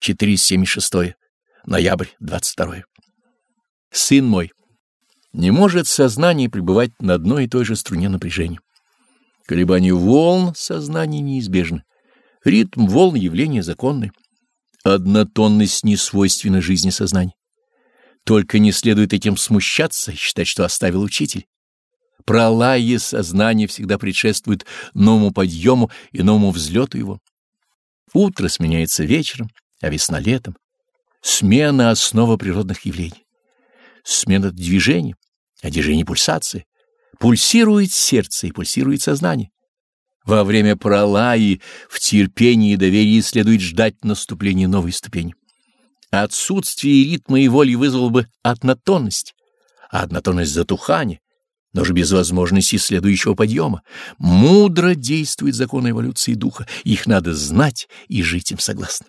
476. Ноябрь 22. Сын мой, не может сознание пребывать на одной и той же струне напряжения. Колебания волн сознания неизбежны. Ритм волн — явление законное. Однотонность не свойственна жизни сознания. Только не следует этим смущаться и считать, что оставил учитель. Пролаи сознания всегда предшествует новому подъему и новому взлету его. Утро сменяется вечером, а весна — летом. Смена — основа природных явлений. Смена — движения, а движение — пульсации. Пульсирует сердце и пульсирует сознание. Во время пролаи в терпении и доверии следует ждать наступления новой ступени. Отсутствие ритма и воли вызвало бы однотонность, а однотонность — затухание, но же без возможности следующего подъема. Мудро действует закон эволюции духа, их надо знать и жить им согласно.